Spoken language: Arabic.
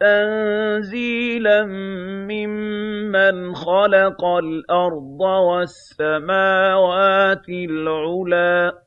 تَنزِيلًا مِّمَّنْ خَلَقَ الْأَرْضَ وَالسَّمَاوَاتِ الْعُلَى